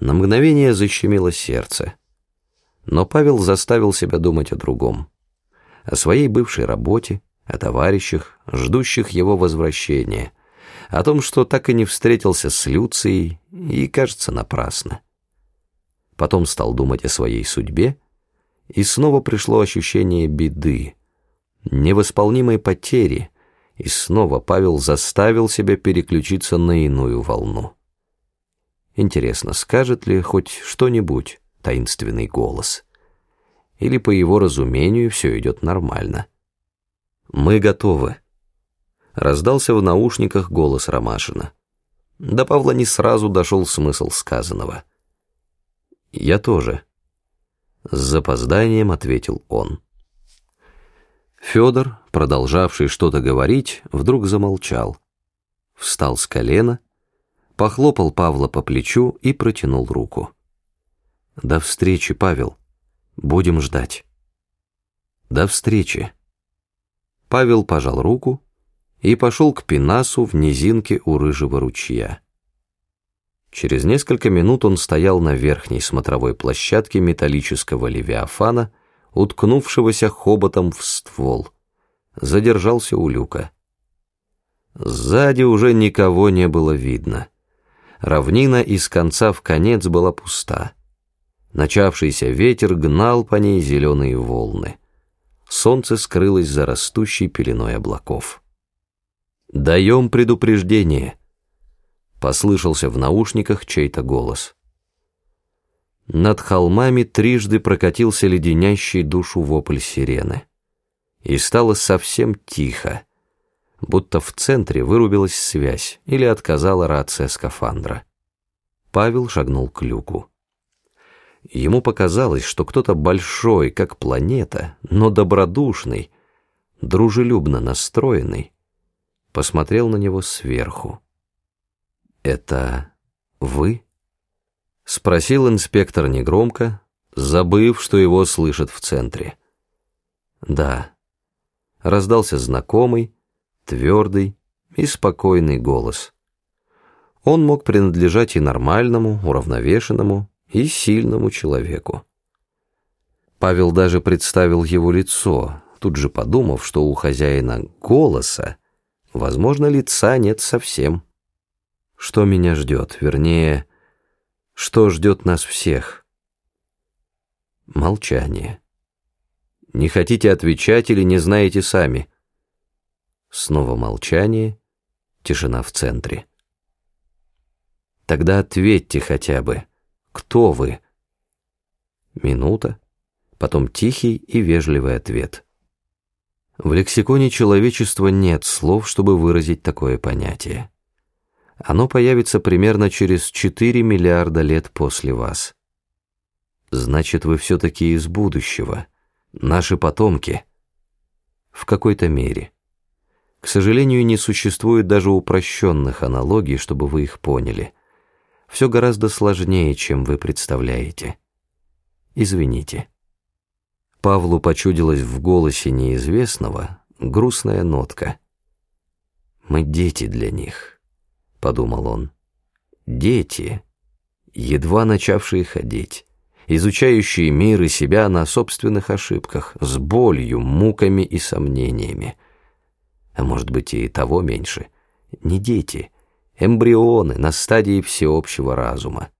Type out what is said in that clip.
На мгновение защемило сердце. Но Павел заставил себя думать о другом. О своей бывшей работе, о товарищах, ждущих его возвращения, о том, что так и не встретился с Люцией, и, кажется, напрасно. Потом стал думать о своей судьбе, и снова пришло ощущение беды, невосполнимой потери, и снова Павел заставил себя переключиться на иную волну. Интересно, скажет ли хоть что-нибудь таинственный голос? Или по его разумению все идет нормально? «Мы готовы», — раздался в наушниках голос Ромашина. До Павла не сразу дошел смысл сказанного. «Я тоже», — с запозданием ответил он. Федор, продолжавший что-то говорить, вдруг замолчал. Встал с колена похлопал Павла по плечу и протянул руку. «До встречи, Павел. Будем ждать». «До встречи». Павел пожал руку и пошел к Пенасу в низинке у рыжего ручья. Через несколько минут он стоял на верхней смотровой площадке металлического левиафана, уткнувшегося хоботом в ствол. Задержался у люка. Сзади уже никого не было видно. Равнина из конца в конец была пуста. Начавшийся ветер гнал по ней зеленые волны. Солнце скрылось за растущей пеленой облаков. «Даем предупреждение», — послышался в наушниках чей-то голос. Над холмами трижды прокатился леденящий душу вопль сирены. И стало совсем тихо будто в центре вырубилась связь или отказала рация скафандра. Павел шагнул к люку. Ему показалось, что кто-то большой, как планета, но добродушный, дружелюбно настроенный, посмотрел на него сверху. «Это вы?» — спросил инспектор негромко, забыв, что его слышат в центре. «Да», — раздался знакомый, твердый и спокойный голос. Он мог принадлежать и нормальному, уравновешенному, и сильному человеку. Павел даже представил его лицо, тут же подумав, что у хозяина голоса, возможно, лица нет совсем. Что меня ждет, вернее, что ждет нас всех? Молчание. Не хотите отвечать или не знаете сами? Снова молчание, тишина в центре. Тогда ответьте хотя бы, кто вы? Минута, потом тихий и вежливый ответ. В лексиконе человечества нет слов, чтобы выразить такое понятие. Оно появится примерно через 4 миллиарда лет после вас. Значит, вы все-таки из будущего, наши потомки. В какой-то мере. К сожалению, не существует даже упрощенных аналогий, чтобы вы их поняли. Все гораздо сложнее, чем вы представляете. Извините. Павлу почудилась в голосе неизвестного грустная нотка. «Мы дети для них», — подумал он. «Дети, едва начавшие ходить» изучающие мир и себя на собственных ошибках, с болью, муками и сомнениями а может быть и того меньше, не дети, эмбрионы на стадии всеобщего разума.